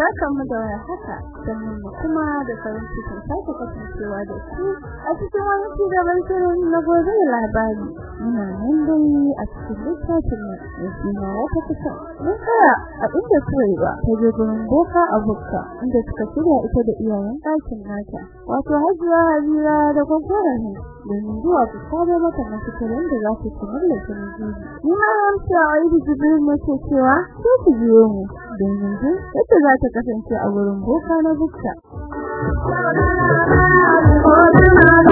Barkanmu da haka sannan mu kuma da farin cikin sake kasancewa da ku a wani cigaban shirin na gobe labari. Ina nan dai a cikin littafin da suna wata kusa. Mun tsaya a inda Suwaiba ta je gurin boka a bukka inda suka shirya ita da iyayen ɗakin nata. Wato hajiya Halira da gwagwarar domin zuwa su sabo mata mafitarin da za su ci mallaka mijiji ni ma amsa a yi jibirin mace cewa sai ku biyo mu don yanzu yadda za ta kasance a wurin boka na bukka. Suwai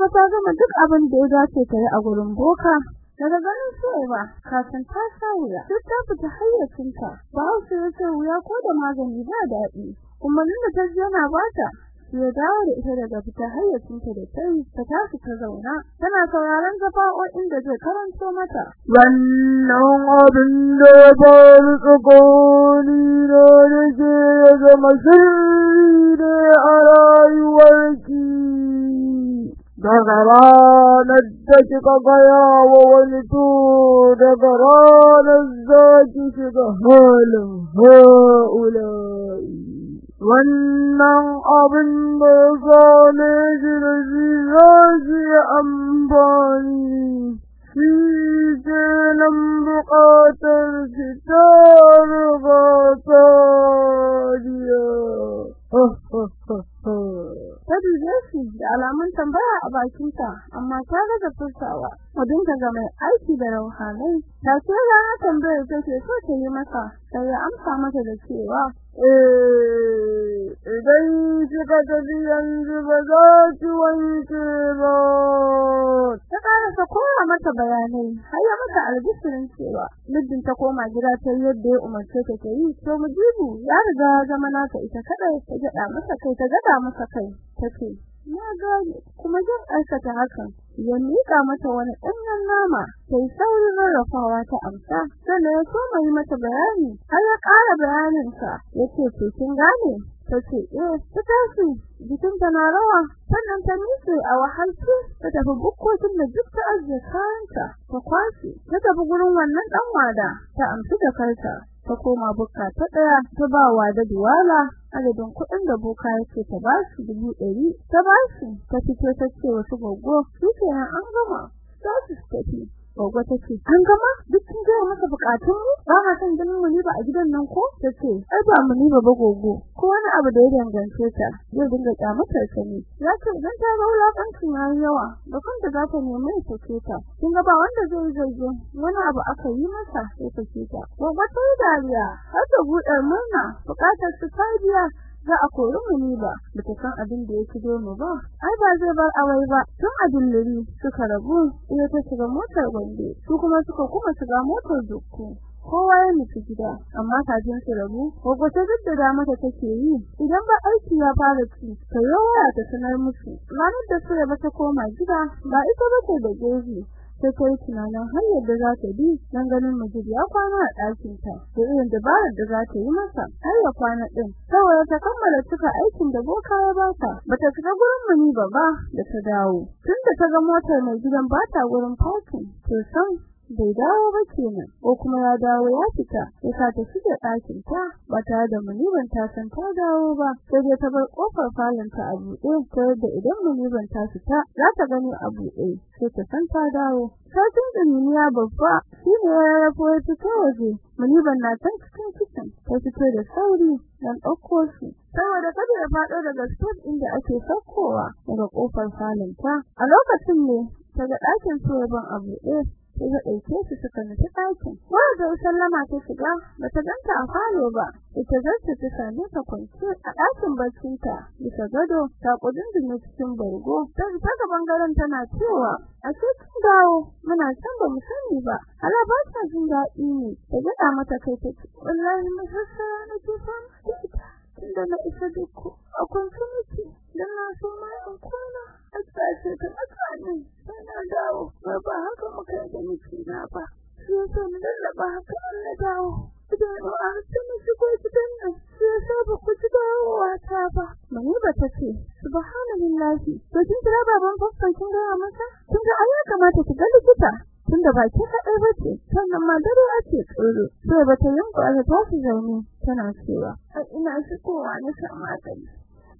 ba ta gama duk abin da ya dace ta yi a gurin boka. Daga ganin suwai ba kafin ta sa wuya duk ta fita hayyacinta. Ba su ya ce wuya ko da magani ba daɗi kuma da ta yana bata ya dawo da ita daga fita hayyacinta da sai ta tashi ta zauna tana sauraron gafa'o'in da zai karanto mata wannan abin da ba ni tsakoni da ke zama sirri ne a rayuwarki daga ranar da kika gaya wa wani to daga ranar za ki shiga halin ha'ula'i wannan abin da zane shi da shi za shi amfani shi ke nan buƙatar shi ta riga ta jiya ta duje shi da alamun tambaya a bakinta amma ta gaza furtawa. Wadinka ga mai aiki da rauhanai. Ta ce rana tambayar take so ta yi masa sai ya amsa mata da cewa eh idan kika tafi yanzu ba za ki wanke ba. Ta karasa kowa mata bayanai har ya mata albishirin cewa muddin ta koma gida ta yadda ya umarce ta ta yi to mujibu ya riga zama nata ita kadai ta gada masa kai ta gada masa kai tace na gane kuma jin aikata hakan. Ya miƙa mata wani ɗanyen nama sai saurin rarrafawa ta amsa. Sannan ya soma yi mata bayani har ya ƙara bayaninsa ya ce to kin gane? Ta ce eh ta tashi jikinta na rawa. Sannan ta miƙe a wahalce ta tafi bukkokin da duk ta ajiye kayanta ta kwashe ta tafi gurin wannan ɗan wada ta amshi da karta ta koma bukka ta ɗaya ta ba wa da duwala adadin kuɗin da boka yake ta ba shi dubu ɗari ta ba shi ta fito ta ce wasu goggo shikenan an gama za su tafi. Goggo ta ce, "An gama duk kin gaya masa bukatun mu? Ba ma san ganin mu ba a gidan nan ko?" Ta ce, "Ai ba mu ni ba ba goggo. Ko wani abu da ya dangance ta, zai dinga kyamatar ta ne." Ya ce, "Idan ta ga wulakancin yayi yawa, da kanta za ta nemi ta ta. Kin ga ba wanda zai zarge wani abu aka yi masa sai ta ce ta." Goggo ta yi dariya, har da buɗar murna, buƙatar su ta biya za a kori mu ni ba bata san abin da ya shigo mu ba. Ai ba zai bar awai ba. Tun a dilliri suka rabu ita ta shiga motar gombe su kuma suka kuma shiga motar dukku. Kowa ya nufi gida amma kafin su rabu gogo ta jaddada mata take yi. Idan ba aiki ya fara ci ta yawa ta sanar musu. Ranar da su ba ta koma gida ba ita ba ce da geji sai kai tunanin har yadda za ta bi dan ganin mijin ya kwana a ɗakin ta da irin dabarar da za ta yi masa har ya kwana din saboda ta kammala cika aikin da boka ya bata bata shiga gurin muni ba ba da ta dawo. Tunda ta ga motar mai gidan bata gurin parking to san bai dawo ba kenan ko kuma ya dawo ya fita yasa ta shige ɗakin ta ba tare da muniban ta san ta dawo ba. Sai dai ta bar ƙofar falon ta a buɗe ta yadda idan muniban ta fita za ta gani a buɗe sai ta san ta dawo. Satin duniya babba shine ya rafo ya fito waje. Muniban na can cikin kitchen ta fito da sauri dan ɗauko shi. Saboda kada ya faɗo daga step inda ake saukowa daga ƙofar falon ta a lokacin ne ta ga ɗakin soyaban a buɗe. sai ya ɗauke su suka nufi ɗakin. Wanda sallama ta shiga bata ganta a falo ba ita zarta ta same ta kwance a ɗakin baccin ta bisa gado ta kuɗin cikin bargo. Ta ta ɓangaren tana cewa a cikin dawo? Muna san ba mu sani ba. Ala ba ta jin daɗi ne. Ta gada mata kai ta ce wallahi masassa na ke san tunda na isa duk a kwance nake dan na so ma in kwana. A tsace ta tsakanin sai dawo. Ba haka muka da miki na ba sai yasa mu lallaba haka Allah dawo. Idan a cikin shigo gidan nan sai yasa ba ku ji dawowa ta ba. Mani ba ta ce subhanallahi to kin kira baban babban kin ga masa? Kin ga ai kamata ki ga likita. Tunda ba ki kadai bace sannan ma dare ake tsoro. Sai ba ta yanku aka tashi zaune tana cewa ina shigowa na san magani.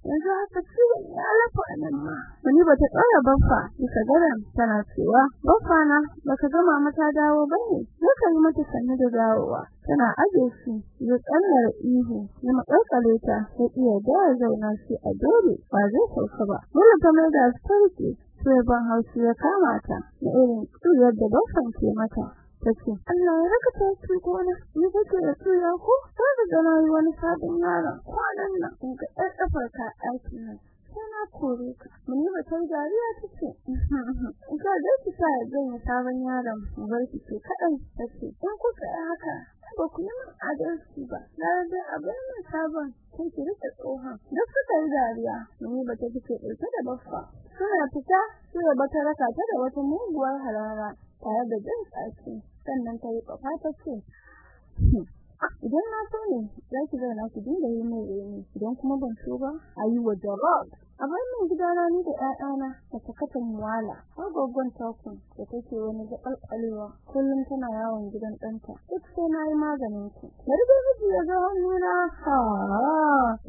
Yanzu haka ciwon ya lafa nan ma. Wani ba ta tsaya baffa bisa garan tana cewa baffa na baka gama mata dawo ba ne zaka yi mata sannu da dawowa tana aje shi ya tsallar ihu ya makalkale ta sai iya da zauna shi a dole ba zai sauka ba. Dole ta mai da sarki sai ban haushi ya kama ta da irin tsuyar da baffan ke mata. Tace Allah ya raka ta ci gona ni kake da tuya ko sai da na wani sabon yaron kwanan nan in ga ɗan ka aiki nan sai na kore ka muni ba ta dariya tace ka da ki sa ya yi sabon yaron bar ki ce kadai tace in kuka haka ba ku yi adalci ba na da abin nan sabon sai ki riƙe tsohon duk suka yi dariya muni ba ta fice da baffa suna fita sai ba ta raka ta da wata muguwar harara tare da jin tsaki sannan ta yi kafa ta ce idan na so ne za ki zauna ki dinga yi mai reni idan kuma ban so ba a yi wa jarab a bar min gidana ni da ƴaƴana da sakatan har gogon takun da take wani gaɓalɓalewa kullum tana yawon gidan ɗanta. Duk sai na yi maganin ku bari da miji ya ga hannuna. Ha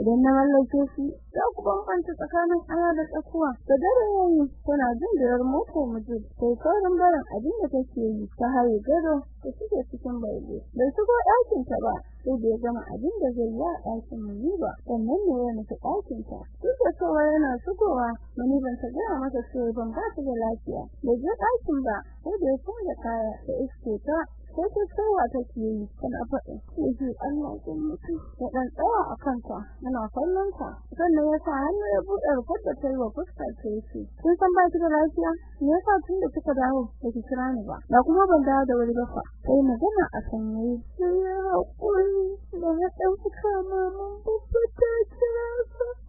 idan na mallake shi za ku bambanta tsakanin aya da tsakuwa. Da dare yayi tana jin dirar mota miji sai kaurin barin abin da take yi ta haye gado da suke cikin bai shigo ɗakin ta ba. Sai da ya gama abin da zai yi a ɗakin muni ba sannan ne ya nufi ɗakin ta duk da cewa yana shigowa muni ban ta gaya masa cewa ban ba ta da lafiya. Bai je ɗakin ba sai da ya canza kaya da iske ta sai ta tsawa take yi tana faɗin sai Allah ya mutu ya dan tsawa a kanta yana kallon ta sannan ya sa hannu ya buɗe rufar da ta yi wa fuskar ta ya ce kin san ba ki da lafiya? Me yasa tun da kika dawo ba ki kira ni ba? Da kuma ban dawo da wuri ba fa. Sai magana a sanye sai ya haƙuri da ya ɗauki kama mun babba ta kira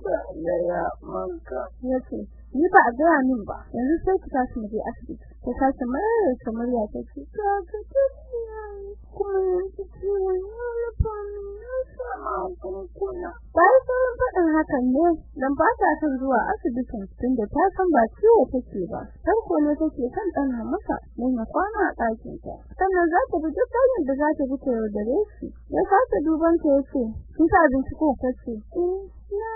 ba ya manka ya ce ni ba a gaya min ba. Yanzu sai ki tashi mu je asibiti. Ta tashi mara ta murya ta ce ta ga tafiya kuma yanzu ciwon ya lafa min na sama kunkuna bayan sauran faɗin hakan ne dan ba ta son zuwa asibitin tunda ta san ba ciwo take ba. Farko ne take kan ɗana masa don ya kwana a ɗakin ta sannan za ta bi duk hanyar da za ta bi ta yaudare shi. Ya kasa duban ta ya ce kin ta abinci ko? Ta ce eh na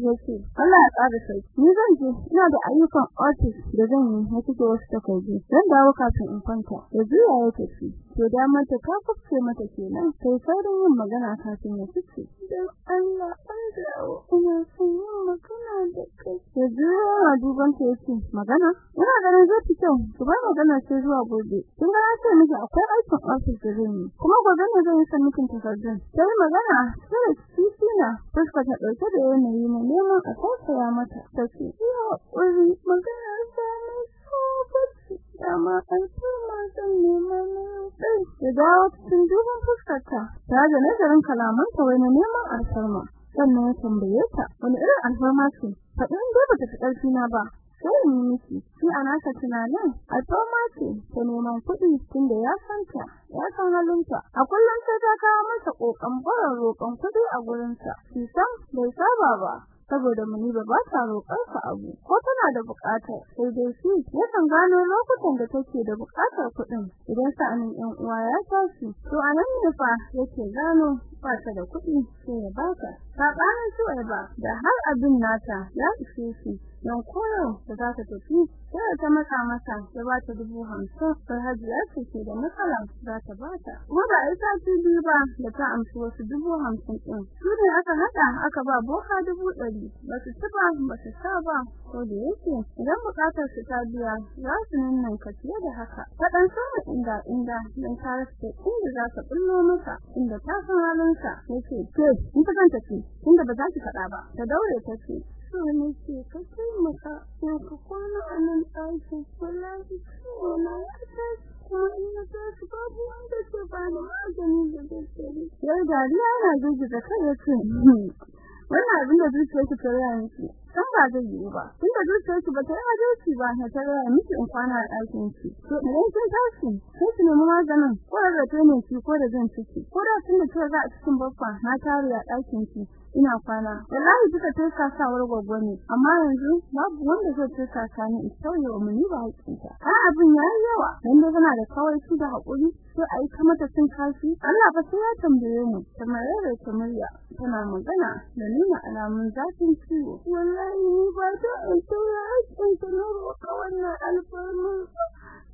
ya ce Allah ya tsara sai ni zan je. Ina da ayyukan office da zan yi na cike wasu takardu. Zan dawo kafin in kwanta. Ya juya ya tafi. To da mata ka kufce mata kenan. Sai saurin yin magana kafin ya fice dan Allah an dawo. Ina son yin magana da kai. Ya juya a duban ta ya ce magana? Ina ganin zai fi kyau. Ku bar magana sai zuwa gobe. Kin ga ce miki akwai aikin office da zan yi. Kuma gobe ne zan yi sannikin takardun. Sai magana. Sai kici na fuska ta ɗauke da yanayi na neman a tausaya mata tace ya uri magana ta ne so bace dama an tuma zan nema na sai da dawo cikin duban fuskarta ta da nazarin kalamanta wani neman alfarma sannan ya tambaye ta wani irin alfarma ce faɗin da bata fi ƙarfi na ba sai in miki shi a nasa tunanin alfarma ce ta neman kuɗi tunda ya santa ya san halinta a kullum sai ta kawo masa ƙoƙon barin roƙon kuɗi a gurinsa shi san bai saba ba saboda Muniba ba ta roƙar sa abu ko tana da buƙatar sai dai shi yakan gano lokutan da take da buƙatar kuɗin idan sa'anin ɗan uwa ya tashi. To a nan ne fa yake gano ba ta da kuɗi sai ya baka sabanin su ba da har abin nata ya ishe shi don koyo da za ta tafi sai ta maka masa ya ba ta dubu hamsin sai hajiya ce ke da matsala za ta ba ta. Kuma ba ita ce biyu ba da ta amshi wasu dubu hamsin ɗin. Su ne aka haɗa aka ba boka dubu ɗari. Ba su ci ba ba su sha ba ko da yake idan buƙatar su ta biya za su nan ka fiye da haka. Faɗan sama inda inda don ta rasa inda za ka ɓullo masa inda ta san halinsa. Yake ke in ta kanta ce inda ba za ki faɗa ba ta daure ta ce so nake ka taimaka ko ka kwana a nan ɗakin wallahi na ya tashi kuma in na tashi babu wanda ke bani magani da daddare yau dariya yana girgiza kai ya ce wannan abin da zuciya ki tsaya miki san ba zai yi ba tunda zuciyar ki bata yi adalci ba ta tare miki in kwana a ɗakin ki to idan kin tashi sai ki nemi maganin ko da ne ki ko da zan ciki ko da tunda kika ga a cikin baffa na tare a ɗakin ki ina kwana. Wallahi kika turka sawar ne amma yanzu babu wanda zai turka ka ni in sauye wa muni ba hakinta har abin yayi yawa. Dan dai kana da kawai shi da haƙuri sai ai ta mata cin kashi. Allah ba sai ya tambaye mu ta murya tana magana da nuna alamun zafin ciwo. Wallahi ba ta in sauya hakkin ta na roƙa wannan alfarma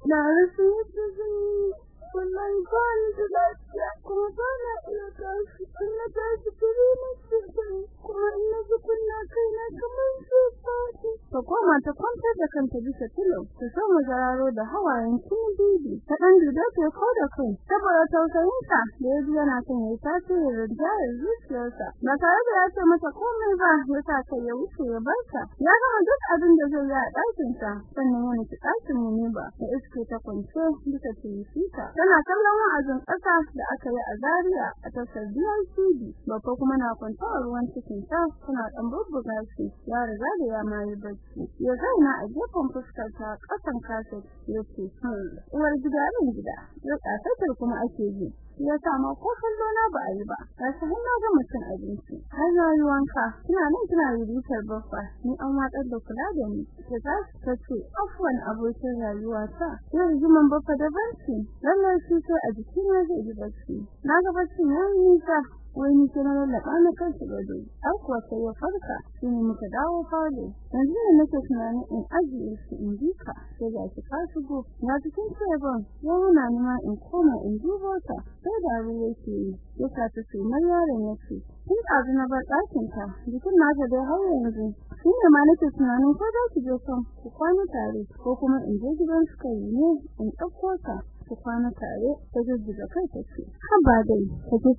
na rasu yadda zan yi. Wallahi ba ni da lafiya kuma ba na iya tashi. In na tashi kiri kuma in na ji kunna kaina kamar ta koma ta kwantar da kanta bisa tilo ta so mazararo da hawayen kin bibi ta ɗan duda ta kau da kai saboda tausayinsa da ya ji yana son ya yi tasirin rinjayar zuciyarsa. Ba tare da ya ce mata komai ba ya sa kai ya wuce ya bar ta. Ya gama duk abin da zai yi a ɗakinsa sannan ya nufi ɗakin mu ba da iske ta kwance bisa tilisita tana kallon wa'azin ƙasa da aka yi a Zaria a tashar DICD babba kuma na kwanta ruwan cikin ta tana ɗan bubbuga shi ya riga da ya mayi bacci. Ya zauna a gefen fuskar ta ƙasan kaset ya ce uwar gida ran gida. Ya ƙasatar kuma ake ji. Ya sa ma ko kallo na ba a yi ba. Gashi har na ga mutum abinci. Har na yi wanka. Kina nan kina rubutar baffa. Ni an watsar da kula da ni. Ta ta ta ce afwan abokin rayuwa ta ya rigiman baffa da barci lallai shi sai a jiki na zai ji bacci. Na ga bacci nisa. Wai ni na lallaba na kansu har kuwa sai ya farka shi ne muka dawo falo. Yanzu ne nake tunanin in ajiye shi in ji ka sai ga shi ka shigo. Na cikin tebon ya hana ni ma in koma in dubo ta. Sai da ruwa yake ya sa ta sumar yaron ya ce tun ɗazu na bar ɗakin ka jikin naka dai har yanzu. Shi ne ma nake tunanin ko za ki je kan ku kwana tare ko kuma in je gidan suka yi ne in ɗauko ka. Ku kwana tare ta jijjiga kai ta ce. Haba dai ka je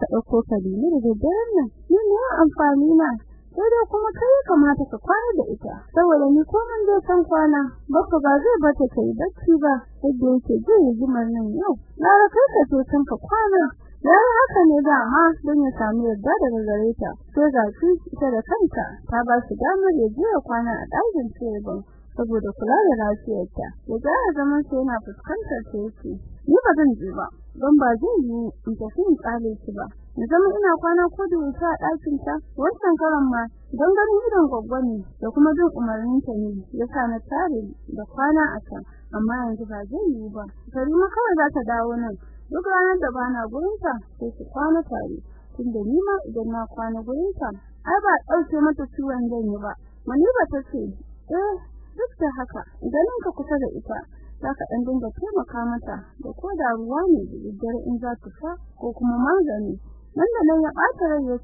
ka dini da daddaren nan. Ni ne amfani na? Sai dai kuma kai kamata ka kwana da ita. Saboda ni ko mun je san kwana. Baka ba zai bata kai bacci ba. Yadda yake ji rigimar nan yau. Lara kai ka je san ka kwana. Yaro haka ne dama don ya samu yadda daga gare ta. Sai ga shi ita da kanta ta ba shi damar ya je kwana a ɗakin tebur saboda kula da lafiyarta. Ya ga zaman sai yana fuskantar ta yake ni ba zan je ba don ba zai yi in tafi in tsale ki ba. Na zama ina kwana ko da wuta a ɗakin ta wancan karan ma don ganin idon gwaggwani da kuma bin umarnin ta ne ya sa na tare da kwana a can. Amma yanzu ba zai yi ba. Karima kawai za ta dawo nan. Duk ranar da bana gurin ta sai su kwana tare. Tunda ni ma idan na kwana gurin ta ai ba ɗauke mata ciwon zan yi ba. Maniba ta ce eh duk da haka idan ka kusa da ita za ka ɗan dinga taimaka mata da ko da ruwa ne da daddare in za ta sha ko kuma magani. Nan da nan ya ɓata rai ya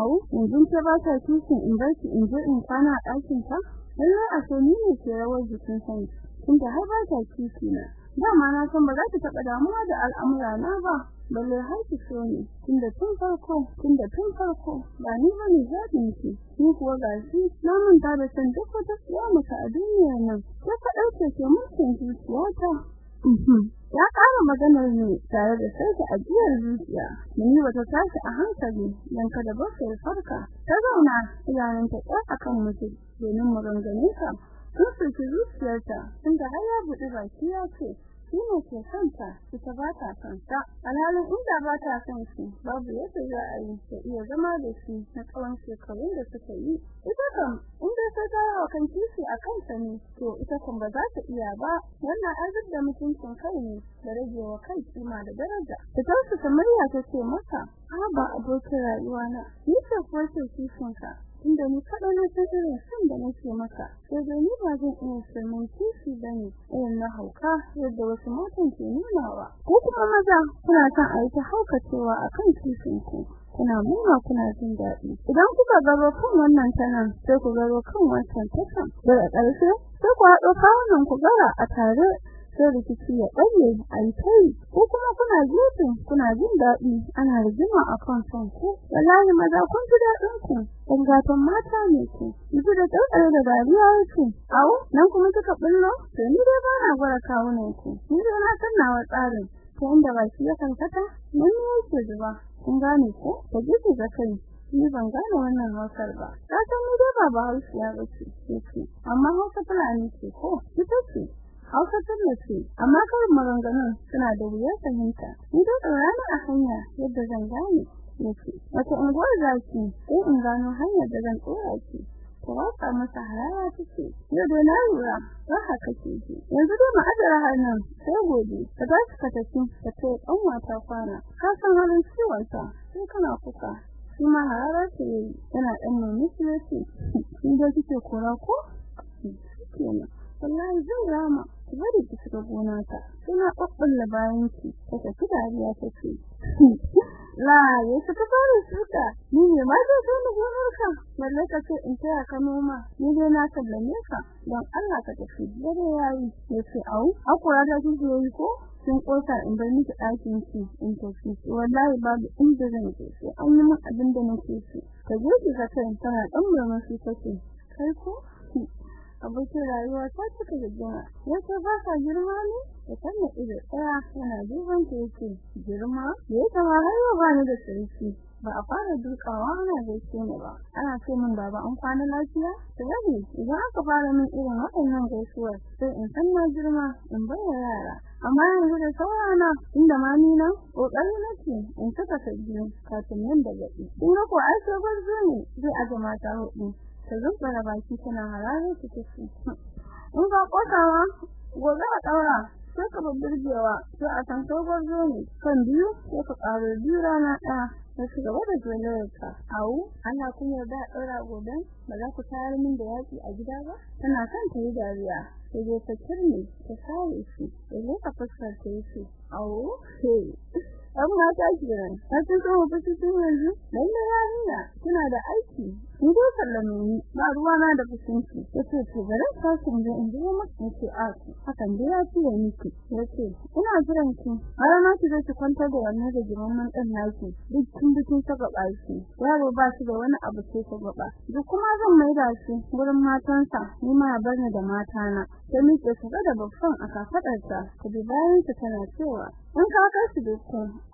au yanzu ke ba ta kishin in bar ki in je in kwana a ɗakin ta lallai a so ni ne ke rawar jikin sani tunda har ba ta kishi na. Dama na san ba za ta taɓa damuwa da al'amura na ba. Balle har ki so ni tunda tun farko tunda tun farko. Ba ni ba ne zaɓin ki. Ni kuwa gashi na manta da san duk wata tsiya maka a duniyar nan. Ta ka ɗauke ke mulkin zuciyata. Ya ƙara maganar ne tare da sauke ajiyar zuciya. Muni wata tashi a hankali don kada ba ya farka. Ta zauna idanunta ɗaya akan mutum domin maganganunsa sun soki zuciyarta tunda har ya buɗe baki ya ce shi ke kanta ita ba ta sa alhalin inda ba ta son shi babu yadda za a yi ta iya zama da shi na tsawon shekarun da suka yi. Ita kam inda ta wa kan kishi a kansa ne to ita kam ba za ta iya ba. Wannan azab da mutuncin kai ne da rage wa kai kima da daraja. Ta tausasa murya ta ce masa a ba abokin rayuwa na ni ce kuwa ce kishinka. Inda ni kada na san irin san da nake maka sai dai ni ba zan iya sanin kishi ba ne irin na hauka yadda wasu matan ke nunawa. Ko kuma maza kuna son a yi ta haukacewa akan kishin ku kuna murna kuna jin daɗi. Idan kuka garo kan wannan tanan sai ku garo kan wancan takan daga ƙarshe sai ku haɗo kawunan ku gara a tare sai rikici ya yi kai. Ko kuma kuna gefe kuna jin daɗi ana rigima a kan son ku. Wallahi maza kun ji daɗin ku. Dan gatan mata ne ku. Yanzu da tsare da dariya yake. Awo nan kuma suka bullo to ni dai ba na gwara kawunan ku. Ni dai na san nawa tsarin. Ta inda ba shi ya kankata ne yake zuba. Kun gane ko? Ta gefe ga kai. Ni ban gane wannan hausar ba. Ta san ni dai ba ba ce ce. Amma hausa fulani ce ko? Ita ce. Hausa tana ce amma karin maganganun suna da wuyar fahimta. Ni da rana a hanya yadda zan gane ya ce wata unguwar zaki sai in gano hanyar da zan tsora ki. Ta wasa masa harara take. Yau da na lura ba haka ke ji. Yanzu dai ma adara hannun sai gobe. Ta ba ka tafi ta ce ɗan mata kwana. Ka san halin ciwon ta sai kana kuka. Shi ma harara ce yana ɗan nemi shi ya ce in da kike kora ko? Kenan wallahi zan rama. Ki bari ki shiga gona ta suna ɓaɓɓalla bayan ki ta tafi dariya ta ce la ya ta fara shuka? Ni ne ma zai zo mu gonar ka. Ka ce in taya ka noma. Ni dai na sallame ka. Don Allah ka tafi. Dare yayi ya ce au akura ta kike yi ko? Sun kosa in bar miki ɗakin ki in tafi. Wallahi babu inda zan je an yi min abin da nake so. Ka je ki ka kai tana dan murmushi take. Kai ko? Abokin rayuwa ta cika da jina ya ce ba ka girma ne? Da kanna ido tsaya yana duban ta yake girma. Ya kama har ba ni da sarki ba a fara dukawa ana gaishe ni ba. Ana ce min baba an kwana lafiya? To yaji idan aka fara min irin waɗannan gaisuwar sai in san na girma in bayyana yara. Amma yanzu da saurana inda ma ni nan ƙoƙari nake in saka sabbi kafin nan da gadi in ko ai so barzo ne zai aje mata huɗu ta zubbara baki tana harare ta tace in ba kotawa gobe a daura sai ka babburgewa sai a san sobar ne kan biyu sai ka karo biyu rana ɗaya sai su gaba da jolayarka awu ana kuma yarda a ɗaura gobe ba za ku tayar min da yaƙi a gida ba? Tana kan ta yi dariya sai dai ta kirne ta sare shi sai ka fuskar ta yi awu sai an mata kiran ta ce so ku cikin yanzu lalle yarinya kina da aiki ni dai sallame ni ba ruwa na da fusunki ya ce to bare ka ga in ji maka ya ce a hakan dai ya ci da miki. Yace ina jiran ki. Har na ki zai kwantar da wannan da jimamin dan naki. Duk kin bikin saka baki yaro ba shi da wani abu sai ka gaba duk kuma zan maida shi gurin matansa ni ma bar ni da matana. Sai mike su da babban a kafadarsa ku bi bayan ta tana cewa in ka kai su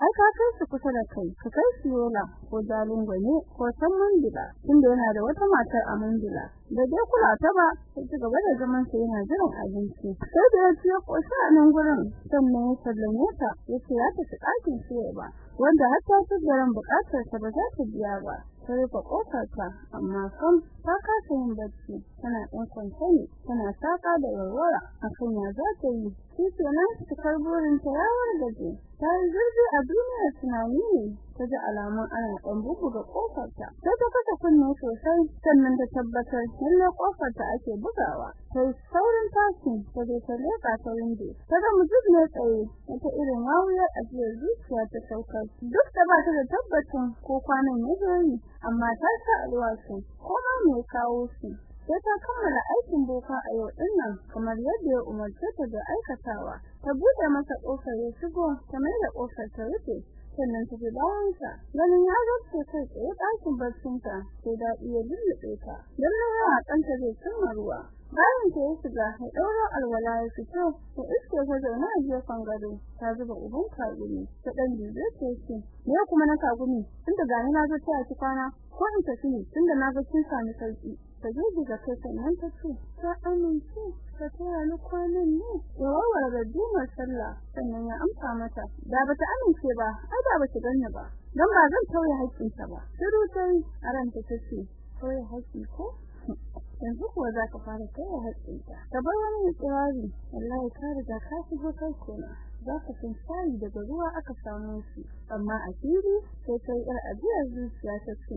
ai ka kai su kusa da kai ka kai su yola ko dalin gwane ko san mandila inda yana da wata matar a mandila da dai kula ta ba sai ci gaba da zaman sa yana jiran abinci. Sai da ya ciyo koshi a nan gurin sannan ya sallame ta ya ce ya tafi ɗakin shi ba wanda har ta tsibirin buƙatar ta ba za ta biya ba. Ta rufe kofarta amma kam ta kasa yin bacci. Tana ɗan kwance tana saka da warwara akan ya za ta yi. Shi kenan cikar burin ta ya wargaje. Ta yi zurfi a duniyar tunani ne. Ta ji alamun ana ɗan bubuga kofarta sai ta kasa kunne sosai sannan ta tabbatar lalle kofarta ake bugawa. Ta yi saurin tashi ta je ta leƙa ta windo ta ga mutum ne tsaye wata irin wawuyar ajiyar zuciya ta saukar duk da ba ta da tabbacin ko kwanan ya zo yi amma ta sa alwashi ko ma me kawo shi? Sai ta kammala aikin boka a yau ɗin nan kamar yadda ya umarce ta da aikatawa. Ta buɗe masa ƙofar ya shigo ta mai da ƙofar ta rufe sannan ta bi bayansa. Ganin ya zarce kai tsaye ɗakin barcinta sai daɗi ya lullube ta. Don na yawa ɗanta zai cimma ruwa. Bayan ta ya shiga ya alwala ya fito ta iske ta zaune a gefen gado ta zuba uban kagumi ta ɗan dube ta ce me kuma na kagumi? Tunda gani na zo ta ci kwana ko in tafi ne tunda na ga kin sami sauƙi ta girgiza kai sannan ta ce ta amince ka taya ni kwanan ne. Ya warware da dumar sallah sannan ya amsa mata da bata amince ba ai da bata ganni ba dan ba zan tauye haƙƙinta ba. Shiru tai a ranta tace tauye haƙƙi ko? yanzu kuwa za ka fara tauye haƙƙinta ka bar wani tsirari wallahi ka riga ka shigo kai kona. Za ka san shayi daga ruwa aka samu shi. Amma a fili sai kai yar ajiyar zuciya ta ce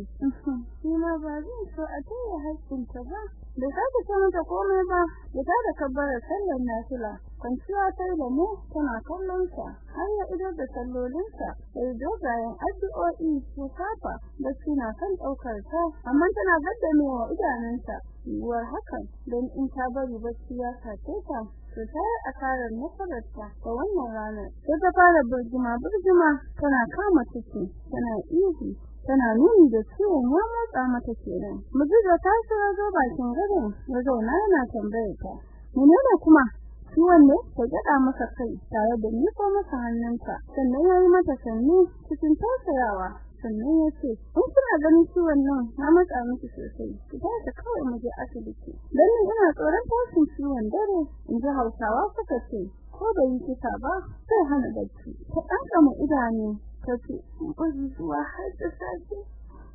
shi ma ba zan so a taya haƙƙinta ba. Da sake ce mata komai ba ya ta da kabbara sallar nafila. Kwanciya ta da mu tana kallon sa har ya idar da sallolinsa sai dogayen addu'o'i ko kafa da suna kan ɗaukar ta amma tana gaddamewa idanunsa yiwuwar hakan don in ta bari bacci ya sace ta to ta yi asarar nasararta ta wannan ranar. Sai ta fara burgima burgima tana kama ciki tana ihu tana nuni da ciwon ya motsa mata kenan. Mujiza ta shiga zo bakin gadon zauna yana tambayar ta menene kuma? Ciwon ne ta gada masa kai tare da miko masa hannunta sannan ya yi mata sannu cikin tausayawa. Sannan ya ce in kina ganin ciwon nan na matsa miki sosai. Ki tashi kawai mu je asibiti. Dan ni ina tsoron tashin ciwon dare in ji Hausawa suka ce ko bai yi kisa ba sai hana bacci. Ta ɗanka mu idanu ta ce ba zuwa har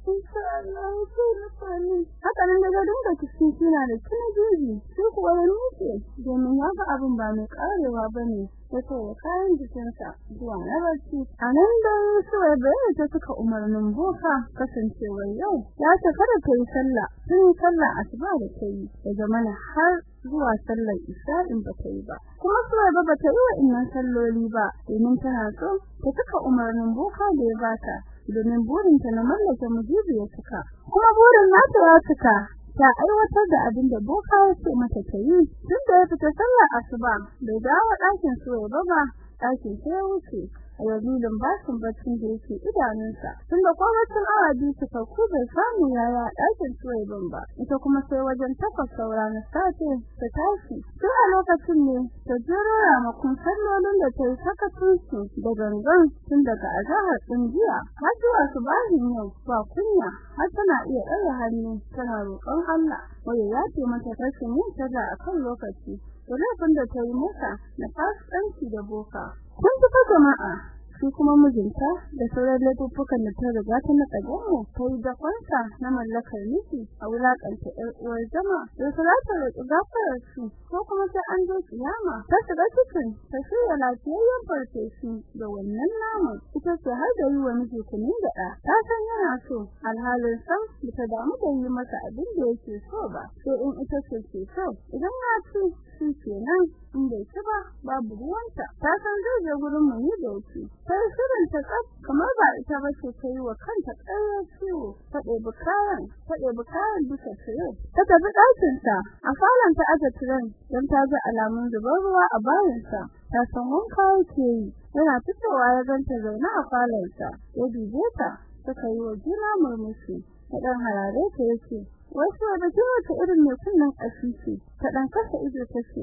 na fani haka nan daga dinga cikin kina da kina jeji sai kuwa ya nuke domin ya abin ba mai karewa ba ne sauya kayan jikinsa zuwa na barci a nan da suwai bayan ta suka umarnin boka kasancewar yau ya ta kada ta yi sallah sun sallah asuba da ta yi da zamana har zuwa sallar isha'in ba ta yi ba kuma suwai ba ta yi wa innan salloli ba domin tana so ta saka umarnin boka da ya bata domin burinta na mallake mujibi ya cika kuma burin nata ya cika ta aiwatar da abin da boka ya ce mata ta yi tun da ya fita sallar asuba bai dawo ɗakin soya ba ba ɗakin sai ya wuce. Dalilin bashin baccin da yake idanunsa. Tun da kwamacin awa biyu ku bai samu yaya ɗakin suwaiban ba. Ita kuma sai wajen takwas saura na safe ta tashi. Tun a lokacin ne ta jero ramakun sallolin da ta yi sakatunsu da gangan tun daga azahar ɗin jiya. Har zuwa su bahin yau ba kunya har tana iya ɗaga hannu tana roƙon Allah. Wanda ya ce mata rashin yin taga a kan lokaci. Da da ta yi masa na fasikanci da boka. Kun tuka jama'a shi kuma mijinta da sauran laifuffukan da ta riga ta naka gamu ta yi da kwansa na mallakar miji a wulaƙanta ƴar uwar zama da su ta roƙi gafarar su ko kuma sai an zo kiyama? Ta shiga cikin ta shirya lafiyayyen farfesu da wannan naman. Ita ce har da yi wa miji kunin gaɗa ta san yana so alhalin sam ba ta damu da yi masa abin da yake so ba. Sai in ita ce ke so idan ya ci shi kenan. In bai ci ba babu ruwanta. Ta san zai je gurin mu ne da yake sai shirin ta tsaf kamar ba ita ba ce ta yi wa kanta ƙaryar ciwo. Ta ɗebi kayan ta ɗebi kayan duka tire. Ta tafi ɗakinta. A falon ta aje tiren don ta ga alamun zubar ruwa a bayansa ta san wanka yake yi. Yana fitowa ya ganta zaune a falonsa ya dube ta suka yi wa juna murmushi. Ta ɗan harare ta ya ce wasu da kowace irin mai kunnen ƙashi ce ta ɗan kasa ido ta ce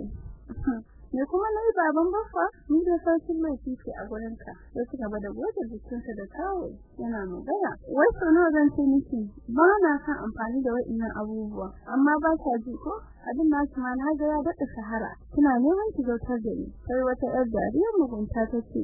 me kuma na yi baban baffa ni da saukin mai kici a gurin ka sai ci gaba da goge da kawo yana magana. Wai sono zan ce miki ba na san amfani da wa'annan abubuwa. Amma ba ta ji ko? Abin na kuma na ga ya daɗa shahara. Kina neman ki zautar da ni. Sai wata yar dariya mugunta ta ce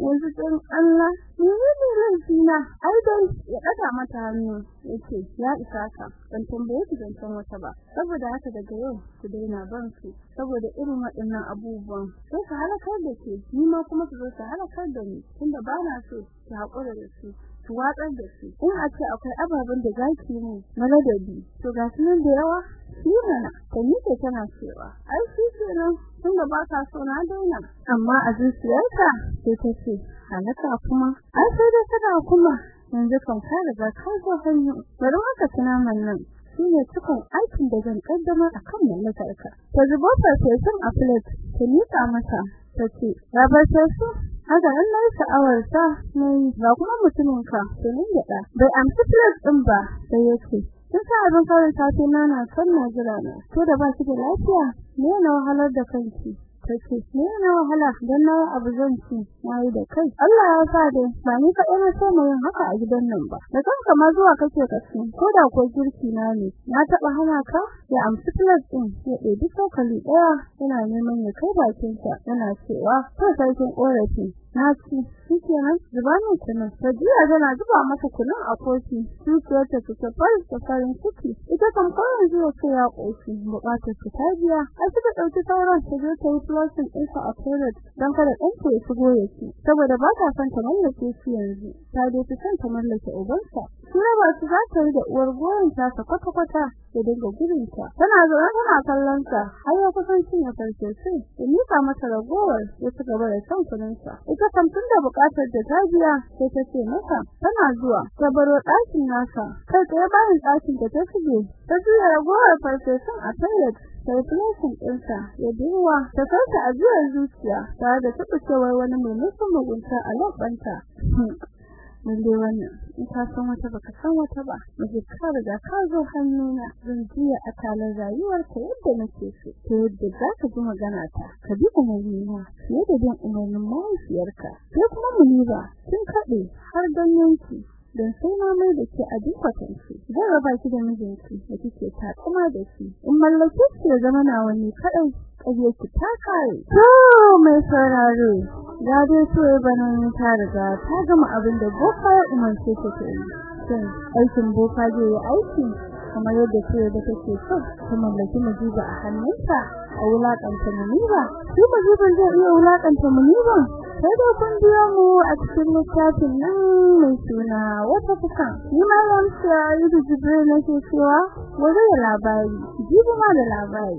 yanzu dan Allah ni ne laifina? Ai dai ya daga mata hannu ya ce ya isa ka ban tambaye ki dan san wata ba. Saboda haka daga yau ku daina ban su. Saboda irin waɗannan abubuwan sai ka halakar da ke ni ma kuma su zo su halakar da ni tunda ba na so ki haƙura da su. Su watsar da su in a ce akwai ababen da zaki ne na ladabi to ga su nan da yawa mana ta nike tana cewa ai shi kenan tun da ba ka so na daina. Amma a zuciyarta sai ta ce halaka kuma. Ai sai da kada kuma yanzu kan ka riga ka zo bari haka tunaman nan. Shine cikon aikin da zan kaddama akan mallakarka. Ta zubo farfesun a plate ta nika mata ta ce ya bar su haka nan na yi sha'awar sa na yi ga kuma mutumin ka sunin da bai amsa plate din ba sai ya ce kin sa abin kawai safe na na kan na jira na. To da ba shi da lafiya ne na wahalar da kanki? Tace ne na wahala? Dan na abu zan ci na yi da kai. Allah ya sa dai ba ni ka ina so mu haka a gidan nan ba. Da kanka ma zuwa kake kace ko da ko girki na ne na taba hana ka? Ya amsa plate din ya ɗebi cokali ɗaya yana neman ya kai bakin sa yana cewa to sarkin korafi na ci shikenan zuba min kunun. Ta jiya tana zuba masa kunun a kofi. Zuciyar ta ta fara da farin ciki. Ita kan kawai zuwa ce ya koshi buƙatar ta ta biya. A suka ɗauki sauran ta je ta yi flushing din sa a toilet dan kada ɗan ta shigo ya ci saboda ba ta son ta mallake shi yanzu. Ta dai ta son ta mallake ubansa. Sura ba su za ta yi da uwar goyon ta ta kwata-kwata. Da dinga gudunta. Tana zaune tana kallon ta har ya kusan cin ya farce sai ya nika mata ragowar ya ci gaba da shan kununsa. Ita kam tun da buƙatar da ta biya sai ta ce masa tana zuwa ta baro ɗakin nasa kai tsaye bayan ɗakin da ta shige ta juya ragowar farfesun a toilet flashin ɗinsa ya duwa ta sauka ajiyar zuciya tare da tabbacewar wani nufin mugunta a lobanta. dai wannan in ka san wata baka san wata ba miji ka riga ka zo hannuna. Zan jiya akalar rayuwar ka yadda nake so ta yadda za ka ji magana ta ka bi umarnina fiye da bin umarnin mahaifiyarka. Sai kuma muniba kin kaɗe har ganyenki don sai na mai da ke a duk kwatanci zan raba ki da mijinki da kike takama da shi. In mallake ki ya zama na wani kaɗai. Ƙarya ki ta kare to mai sauraro ya dai so ya bana ta riga ta gama abin da boka ya umarce ta yi. Shin aikin boka zai yi aiki kamar yadda ce da take so? Ta mallaki majiba a hannunta a wulaƙanta muniba shi majiban zai iya wulaƙanta muniban sai da kun biyo mu a cikin littafin nan mai suna wata kuka ni ma yamsa yi da jibril na ke cewa wani labari jibi ma da labari.